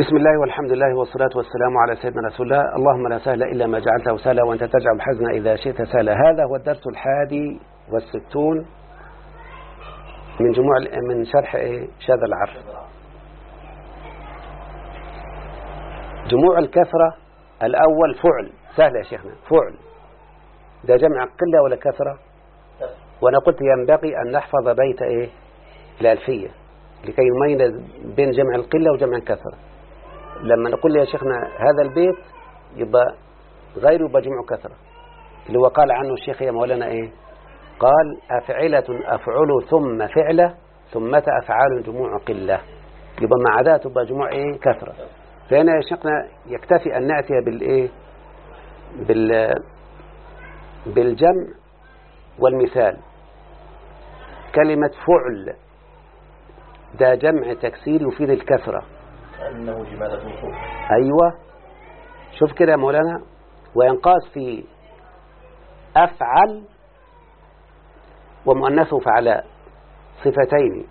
بسم الله والحمد لله والصلاة والسلام على سيدنا رسول الله. اللهم لا سهل إلا ما جعلته سهلا وأنت تجعل الحزن إذا شئت سهلا. هذا هو الدرس الحادي والستون من جموع من شرح شاذ العرف. جموع الكثرة الأول فعل. سهل يا شيخنا. فعل. ده جمع قلة ولا كثرة؟ وأنا قلت ينبغي أن نحفظ بيت إيه؟ الألفية. لكي نميز بين جمع القلة وجمع الكثرة. لما نقول يا شيخنا هذا البيت يبقى غيره يبقى جمع كثرة. اللي هو قال عنه الشيخ يا مولانا إيه؟ قال أفعلة أفعل ثم فعلة ثم أفعال جموع قلة. يبقى مع ذا تبقى جموع إيه؟ كثرة. فهنا يا شيخنا يكتفي أن نأتي بالإيه بال بالجمع والمثال. كلمة فعل ده جمع تكسير يفيد الكثرة. أنه جمالة فوق أيوة. شوف كده يا مولانا. وينقاس في أفعل ومؤنثه فعلاء صفتين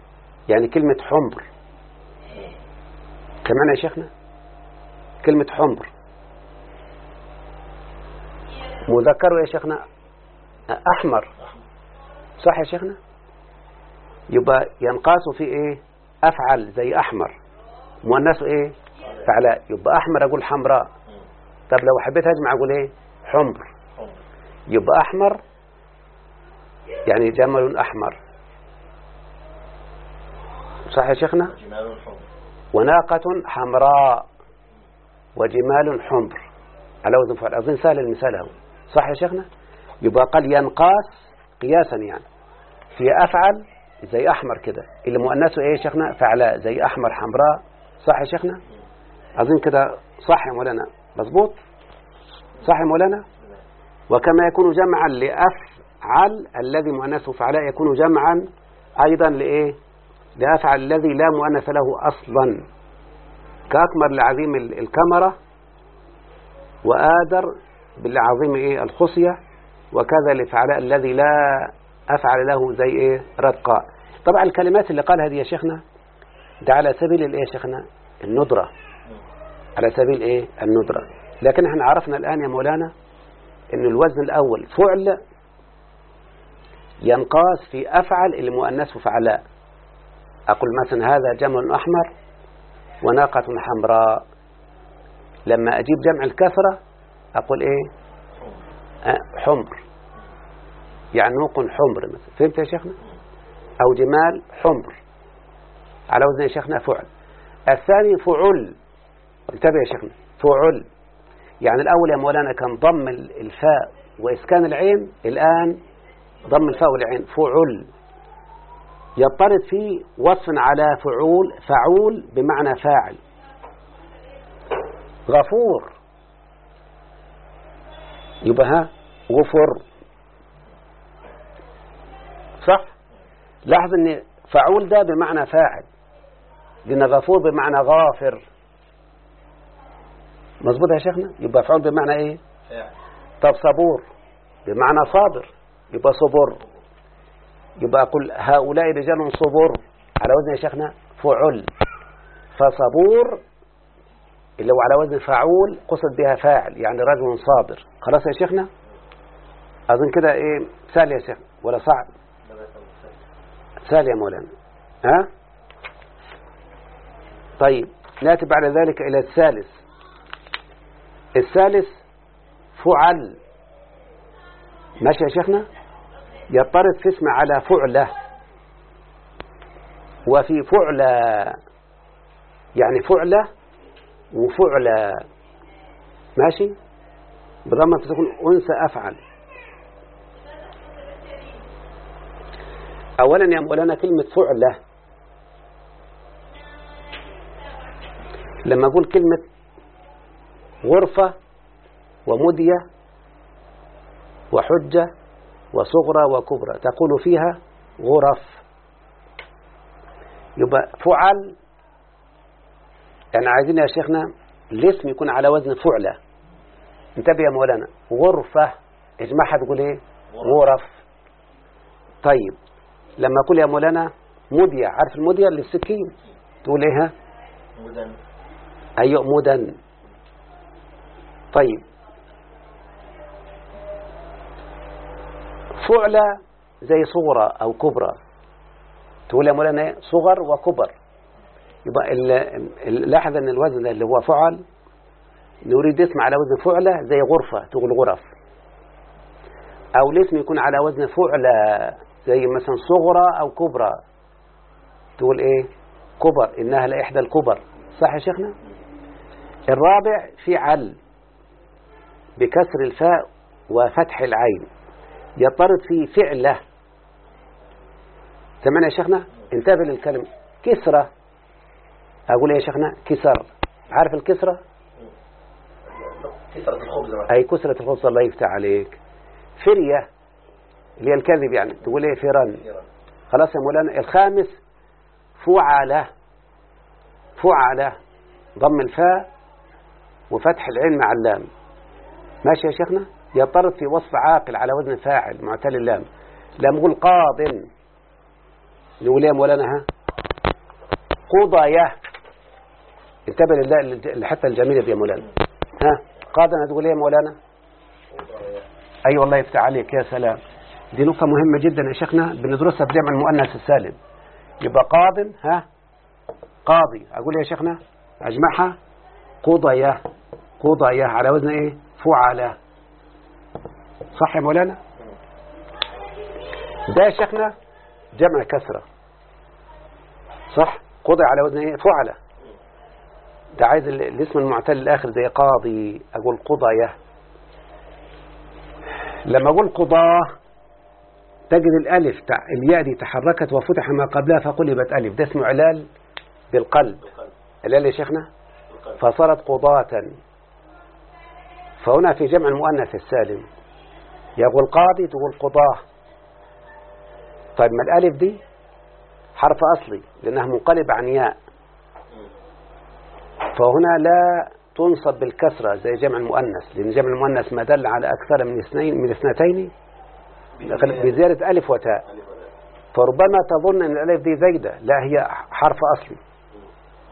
يعني كلمة حمر. كمان يا شيخنا؟ كلمة حمر. مذكره يا شيخنا؟ أحمر. صح يا شيخنا؟ يبقى ينقاس في إيه؟ أفعل زي أحمر. مؤنثه إيه؟ فعلاء يبقى أحمر أقول حمراء. طب لو حبيت أجمع أقول إيه؟ حمر. يبقى أحمر؟ يعني جمل أحمر. صح يا شيخنا؟ وناقة حمراء وجمال حمر. على وزن فعل. أظن سهل المثال هو. صح يا شيخنا؟ يبقى قال ينقاس قياسا يعني. في أفعل زي أحمر كده. اللي مؤنثه إيه يا شيخنا؟ فعلاء. زي أحمر حمراء صح يا شيخنا؟ أظن كده صح يا مولانا. مظبوط؟ صح يا مولانا؟ وكما يكون جمعا لأفعل الذي مؤنثه فعلاء يكون جمعا أيضا لإيه؟ لأفعل الذي لا مؤنث له أصلا. كأكمر لعظيم ال- الكمرة وآدر بالعظيم إيه؟ الخصية وكذا لفعلاء الذي لا أفعل له زي إيه؟ رتقاء. طبعا الكلمات اللي قالها دي يا شيخنا ده على سبيل الإيه يا شيخنا؟ الندرة. على سبيل إيه؟ الندرة. لكن إحنا عرفنا الآن يا مولانا إن الوزن الأول فعل ينقاس في أفعل اللي مؤنثه فعلاء أقول مثلا هذا جمل أحمر وناقة حمراء. لما أجيب جمع الكثرة أقول إيه؟ أه حمر. يعني نوق حمر مثلا. فهمت يا شيخنا؟ أو جمال حمر. على وزن شيخنا فعل. الثاني فعل انتبه يا شيخنا فعل. يعني الأول يا مولانا كان ضم الفاء وإسكان العين الآن ضم الفاء والعين فعل. يضطرد فيه وصف على فعول فعول بمعنى فاعل. غفور. يبقى ها غفر. صح؟ لاحظ إن فعول ده بمعنى فاعل. لأن غفور بمعنى غافر. مظبوط يا شيخنا؟ يبقى فعول بمعنى إيه؟ طب صبور. بمعنى صابر. يبقى صبر. يبقى أقول هؤلاء رجال صبور على وزن يا شيخنا فعل. فصبور اللي هو على وزن فعول قصد بها فاعل يعني رجل صابر. خلاص يا شيخنا؟ أظن كده إيه؟ سهل يا شيخ. ولا صعب؟ سهل يا مولانا. ها؟ طيب نأتي بعد ذلك إلى الثالث. الثالث فعل. ماشي يا شيخنا؟ يضطرد في اسم على فعلة. وفي فعلة يعني فعلة وفعلة. ماشي؟ بضمة تكون أنثى أفعل. أولا يا مولانا كلمة فعلة. لما أقول كلمة غرفة ومدية وحجة وصغرى وكبرى تقول فيها غرف. يبقى فعل يعني عايزين يا شيخنا الاسم يكون على وزن فعلة. انتبه يا مولانا غرفة اجمعها تقول إيه؟ غرف. طيب لما أقول يا مولانا مدية عارف المدية اللي السكين تقول إيه ها؟ مدن. أي يؤمدا طيب. فعلة زي صغرى أو كبرى. تقول يا مولانا؟ صغر وكبر. يبقى لاحظ أن الوزن اللي هو فعل نريد اسم على وزن فعلة زي غرفة تقول غرف. أو الاسم يكون على وزن فعلة زي مثلا صغرى أو كبرى. تقول إيه؟ كبر. إنها لإحدى الكبر. صح يا شيخنا؟ الرابع فعل بكسر الفاء وفتح العين. يطرد في فعله. سمعنا يا شيخنا؟ انتبه للكلمة. كسرة. أقول إيه يا شيخنا؟ كسر. عارف الكسرة؟ كسرة الخبز. أي كسرة الخبز الله يفتح عليك. فرية اللي هي الكذب يعني. تقول فرن كثيرا خلاص يا مولانا. الخامس فعلة. فعلة. ضم الفاء. وفتح العين مع اللام. ماشي يا شيخنا؟ يطرد في وصف عاقل على وزن فاعل معتل اللام. لما نقول قاض. نقول يا مولانا ها؟ قضايا انتبه لله لحتى الجميلة يا مولانا. ها؟ قاضي تقول إيه يا مولانا؟ أي والله يفتح عليك يا سلام. دي نقطة مهمة جدا يا شيخنا. بندرسها في جمع المؤنث السالم. يبقى قاض ها؟ قاضي. أقول يا شيخنا؟ أجمعها. قضية قضية على وزن إيه؟ فعلة صح يا مولانا؟ ده يا شيخنا جمع كسرة. صح؟ قضي على وزن إيه؟ فعلة ده عايز ال- الاسم المعتل الآخر زي قاضي أقول قضية. لما أقول قضاه تجد الألف الياء دي تحركت وفتح ما قبلها فقلبت ألف. ده اسمه علال بالقلب. علال يا شيخنا؟ فصارت قضاة. فهنا في جمع المؤنث السالم. يقول قاضي تقول قضاة. طيب ما الألف دي؟ حرف أصلي لأنها منقلبة عن ياء. فهنا لا تنصب بالكسرة زي جمع المؤنث لأن جمع المؤنث ما دل على أكثر من اثنين من اثنتين بزيادة ألف وتاء. فربما تظن أن الألف دي زايدة لا هي حرف أصلي.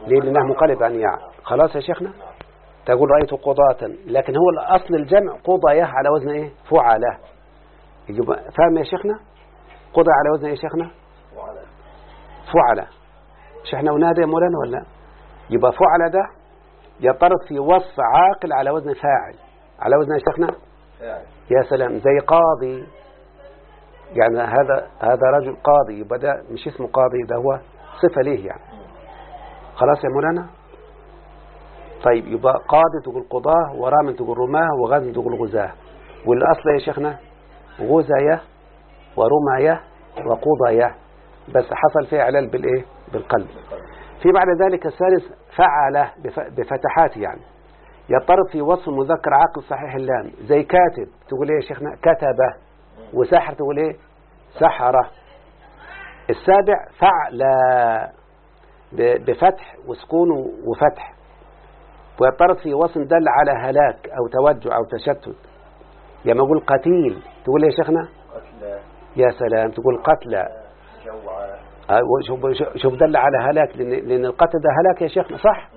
ليه؟ لأنها منقلب عن ياء. خلاص يا شيخنا؟ تقول رأيت قضاة لكن هو الأصل الجمع قضايا على وزن إيه؟ يبقى فاهم يا شيخنا؟ قضى على وزن إيه يا شيخنا؟ فعلة مش إحنا ونادي يا مولانا ولا؟ يبقى فعلة ده يطرد في وصف عاقل على وزن فاعل. على وزن يا شيخنا؟ فاعل. يا سلام زي قاضي. يعني هذا هذا رجل قاضي يبقى ده مش اسمه قاضي ده هو صفة ليه يعني؟ خلاص يا مولانا؟ طيب يبقى قاضي تقول قضاة ورامن تقول رماة وغزي تقول غزاة. والأصل يا شيخنا غزاية ورماية وقضاية. بس حصل فيه علال بالإيه؟ بالقلب. في بعد ذلك الثالث فعل بف- بفتحات يعني. يضطرب في وصف مذكر عاقل صحيح اللام. زي كاتب تقول إيه يا شيخنا؟ كتبه وساحر تقول إيه؟ سحرة السابع فعل بفتح وسكون وفتح. ويضطرب في وصف دل على هلاك أو توجع أو تشتت. لما أقول قتيل. تقول إيه يا شيخنا؟ قتلى يا سلام. تقول قتلى آه، شوف شوف دل على هلاك لأن, لأن القتل ده هلاك يا شيخنا صح؟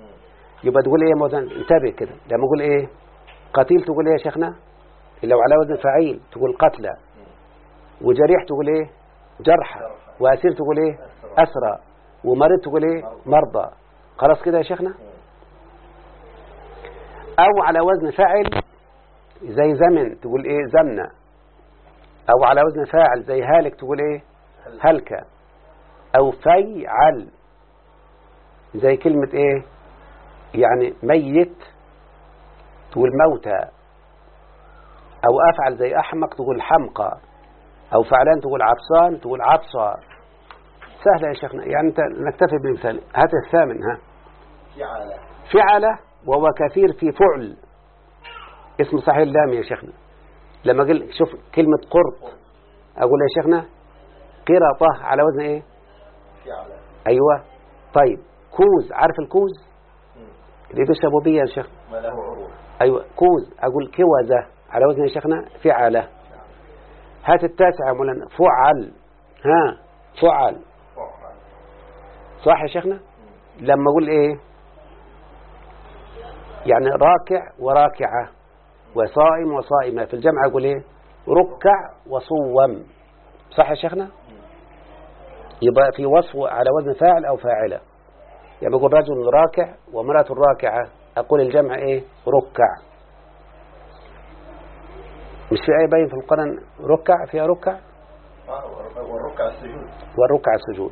يبقى تقول إيه مولانا؟ انتبه كده. لما أقول إيه؟ قتيل تقول إيه يا شيخنا؟ لو على وزن فعيل تقول قتلى وجريح تقول إيه؟ جرحى وأسير تقول إيه؟ اسرى ومريض تقول إيه؟ مرضى. خلاص كده يا شيخنا؟ أو على وزن فاعل زي زمن تقول إيه زمنة. أو على وزن فاعل زي هالك تقول إيه هلكة. أو فيعل زي كلمة إيه يعني ميت تقول موتى. أو أفعل زي أحمق تقول حمقى. أو فعلان تقول عطسان تقول عطسى. سهلة يا شيخنا. يعني أنت نكتفي بمثال هات الثامن ها. فعالة فعل وهو كثير في فعل. اسم صحيح اللام يا شيخنا. لما قل شوف كلمة قرط أقول يا شيخنا قرطة على وزن إيه؟ أيوة. طيب كوز عارف الكوز؟ اللي بيشربوا بيه يا شيخ. ما له عروض. أيوة. كوز أقول كوزة على وزن يا شيخنا فعلة. هات التاسع يا مولانا فعل. ها فعل. فعل. صح يا شيخنا؟ لما أقول إيه؟ يعني راكع وراكعة وصائم وصائمة. في الجمع يقول إيه؟ ركع وصوم. صح يا شيخنا؟ يبقى في وصف على وزن فاعل أو فاعلة. يعني بقول رجل راكع وامرأة راكعة. أقول الجمع إيه؟ ركع. مش في أي باين في القرآن ركع؟ فيها ركع؟ والركع السجود. والركع السجود.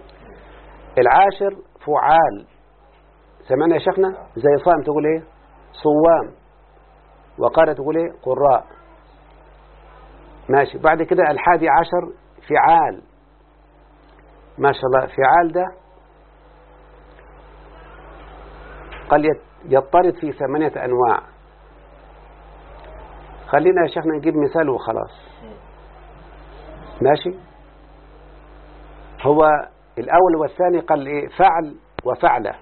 العاشر فعال. سمعنا يا شيخنا؟ زي صائم تقول إيه؟ صوام. وقال تقول إيه؟ قراء. ماشي. بعد كده الحادي عشر فعال. ما شاء الله. فعال ده قال يضطرد في ثمانية أنواع. خلينا يا شيخنا نجيب مثال وخلاص. ماشي؟ هو الأول والثاني قال إيه؟ فعل وفعلة.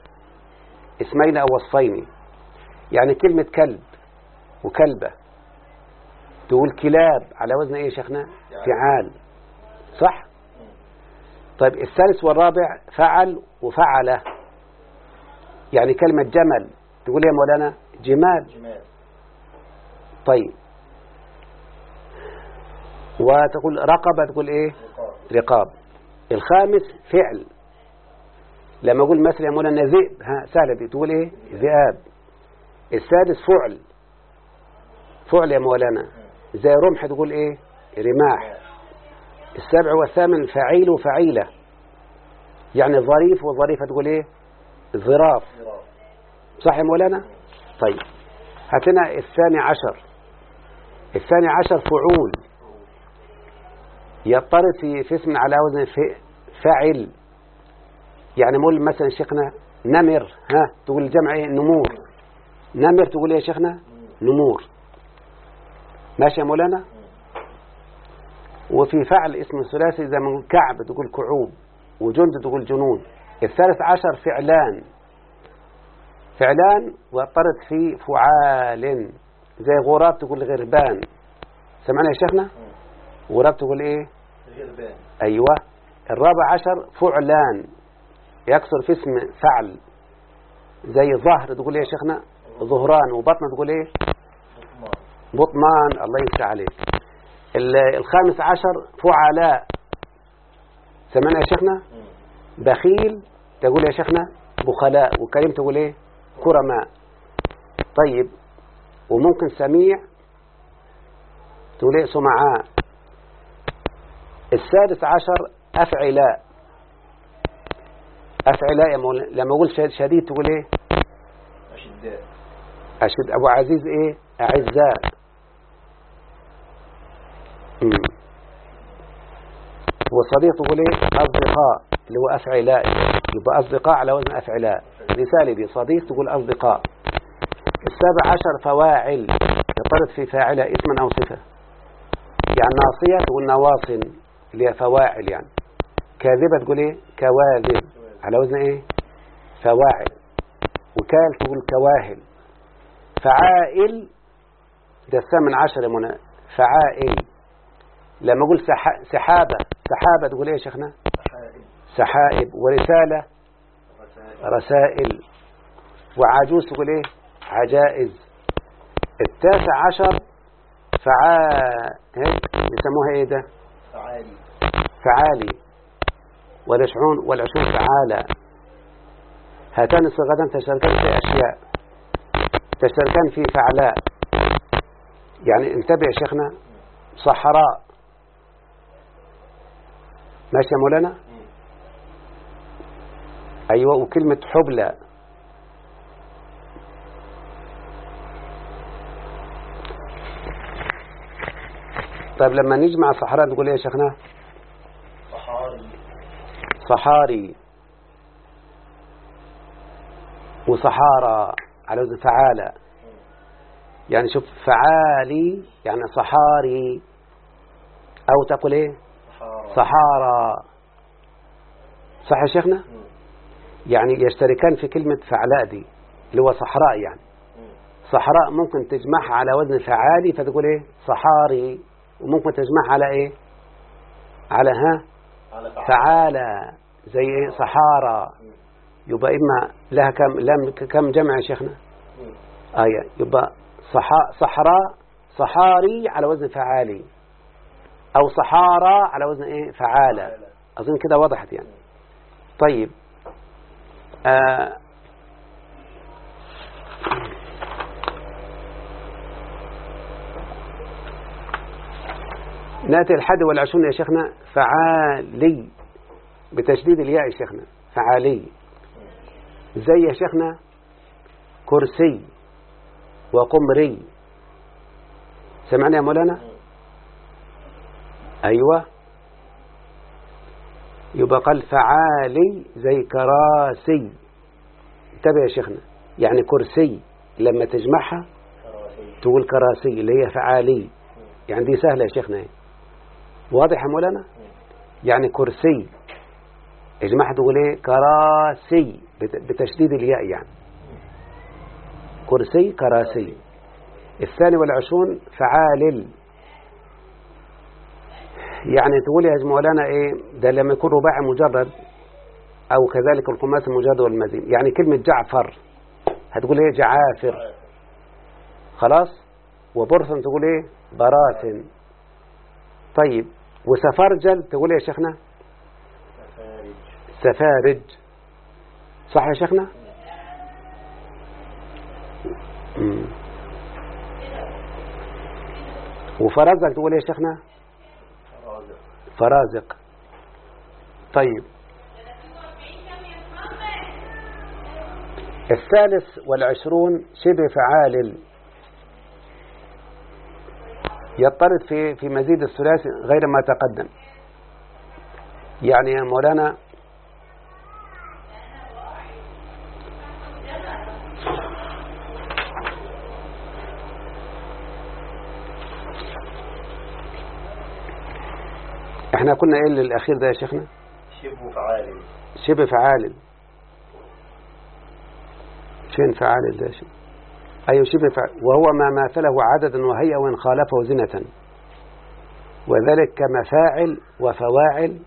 اسمين أو وصفين. يعني كلمة كلب وكلبة. تقول كلاب على وزن إيه يا شيخنا؟ فعال. صح؟ طيب الثالث والرابع فعل وفعل. يعني كلمة جمل. تقول يا مولانا جمال. طيب. وتقول رقبة تقول إيه؟ رقاب. رقاب. الخامس فعل. لما أقول مثلا يا مولانا ذئب ها سهلة دي. تقول إيه؟ ذئاب. السادس فعل. فعل يا مولانا. زي رمح تقول إيه؟ رماح. السابع والثامن فعيل وفعيلة. يعني ظريف وظريفة تقول إيه؟ ظراف. صح يا مولانا؟ طيب. هات لنا الثاني عشر. الثاني عشر فعول. يضطرد في, في اسم على وزن فاعل. يعني مول مثلا شيخنا نمر ها تقول الجمع إيه؟ نمور. نمر تقول يا شيخنا نمور. ماشي يا مولانا؟ وفي فعل اسم ثلاثي زي ما كعب تقول كعوب وجند تقول جنود الثالث عشر فعلان. فعلان واضطرد في فعال. زي غراب تقول غربان. سمعنا يا شيخنا؟ غراب تقول إيه؟ غربان. أيوه. الرابع عشر فعلان. يكسر في اسم فعل. زي ظهر تقول إيه يا شيخنا ظهران وبطن تقول إيه بطمان. الله يفتح عليك. ال- الخامس عشر فعلاء. سمعنا يا شيخنا؟ بخيل تقول يا شيخنا بخلاء وكريم تقول إيه؟ كرماء. طيب وممكن سميع تقول إيه؟ سمعاء. السادس عشر أفعلاء. أفعلاء لما أقول شد- شديد تقول إيه؟ أشداء. أشد. أبو عزيز إيه؟ أعزاء. تقول إيه أصدقاء اللي هو أفعلاء. يبقى أصدقاء على وزن أفعلاء. مثالي دي صديق تقول أصدقاء. السابع عشر فواعل يطرد في فاعلة اسما أو صفة. يعني ناصية تقول نواصن اللي هي فواعل يعني. كاذبة تقول إيه؟ كواذب. على وزن إيه؟ فواعل. وكال تقول كواهل. فعائل ده الثامن عشر يا منى فعائل. لما أقول سح- سحابة سحابة تقول إيه يا شيخنا سحائب. سحائب. ورسالة؟ رسائل. وعجوز تقول إيه؟ عجائز. التاسع عشر فعا هيك بيسموها إيه ده؟ فعالي. فعالي. والعشرون والعشرون فعالة هاتان الصيغتان تشتركان في أشياء. تشتركان في فعلاء. يعني انتبه يا شيخنا صحراء. ماشي يا مولانا؟ أيوة وكلمة حبلى. طيب لما نجمع صحراء نقول إيه يا شيخنا؟ صحاري. صحاري. وصحارى. على وزن فعالة يعني شوف فعالي يعني صحاري. أو تقول إيه؟ صحارى. صح يا شيخنا؟ يعني يشتركان في كلمة فعلاء دي اللي هو صحراء يعني. صحراء ممكن تجمعها على وزن فعالي فتقول إيه؟ صحاري. وممكن تجمعها على إيه؟ على ها؟ على فعال فعالة. زي إيه؟ صحارى. يبقى إما لها كم لم كم جمع يا شيخنا؟ آية. يبقى صحا صحراء صحاري على وزن فعالي. أو صحارى على وزن إيه؟ فعالة. أظن كده وضحت يعني. طيب. آه. نأتي الحد والعشرون يا شيخنا. فعالي. بتشديد الياء يا شيخنا. فعالي. زي يا شيخنا كرسي وقمري. سمعنا يا مولانا؟ أيوة. يبقى قال فعالي زي كراسي. انتبه يا شيخنا. يعني كرسي لما تجمعها تقول كراسي اللي هي فعالي. يعني دي سهلة يا شيخنا. واضح يا مولانا؟ يعني كرسي. اجمعها تقول إيه كراسي بت- بتشديد الياء يعني. كرسي كراسي. الثاني والعشرون فعالل يعني تقول يا مولانا إيه؟ ده لما يكون رباعي مجرد أو كذلك الخماس المجرد والمزيد. يعني كلمة جعفر. هتقول إيه؟ جعافر. خلاص؟ وبرسن تقول إيه؟ براسن طيب وسفرجل تقول إيه يا شيخنا؟ سفارج صح يا شيخنا؟ مم. وفرزق تقول إيه يا شيخنا؟ رازق فرازق. طيب. الثالث والعشرون شبه فعال. يضطرد في في مزيد الثلاثي غير ما تقدم. يعني يا مولانا إحنا كنا إيه الأخير ده يا شيخنا؟ شبه فعال. شبه فعال. فين فعال ده يا شيخ؟ أيوة شبه فعال. وهو ما ماثله عددا وهيئة وإن خالفه زنة. وذلك كمفاعل وفواعل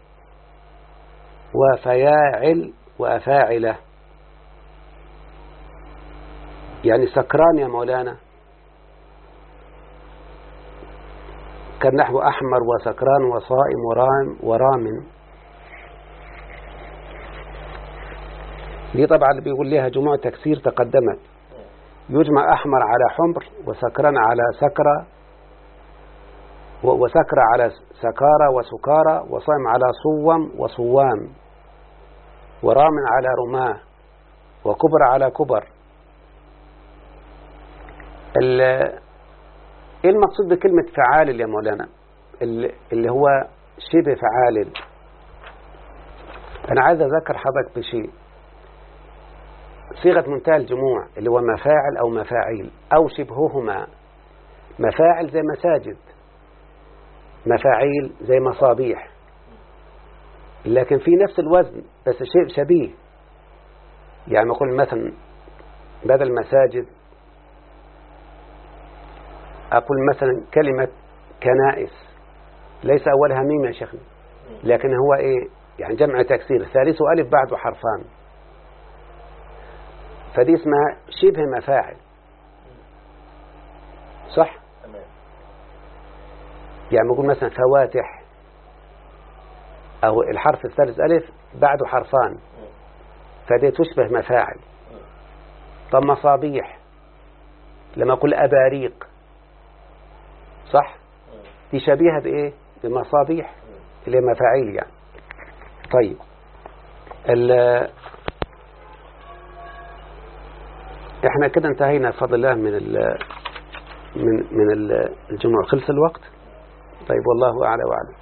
وفياعل وأفاعلة. يعني سكران يا مولانا. كان نحو أحمر وسكران وصائم ورام ورام. دي طبعا اللي بيقول لها جموع تكسير تقدمت. يجمع أحمر على حمر وسكران على سكرة وسكرة على سكارة وسكارة وصائم على صوم وصوام. ورام على رماة وكبر على كبر. إيه المقصود بكلمة فعال يا مولانا؟ اللي هو شبه فعال. أنا عايز أذكر حضرتك بشيء. صيغة منتهى الجموع اللي هو مفاعل أو مفاعيل أو شبههما. مفاعل زي مساجد مفاعيل زي مصابيح. لكن في نفس الوزن بس شيء شبيه. يعني نقول مثلا بدل مساجد أقول مثلا كلمة كنائس ليس أولها ميم يا شيخنا لكن هو إيه؟ يعني جمع تكسير. ثالثه ألف بعده حرفان. فدي اسمها شبه مفاعل. صح؟ يعني نقول مثلا فواتح أو الحرف الثالث ألف بعده حرفان. فدي تشبه مفاعل. طب مصابيح لما أقول أباريق صح؟ دي شبيهة بإيه؟ بمصابيح اللي مفاعيل يعني. طيب. ال إحنا كده انتهينا بفضل الله من ال من من ال- الجمعة. خلص الوقت؟ طيب والله أعلى وأعلم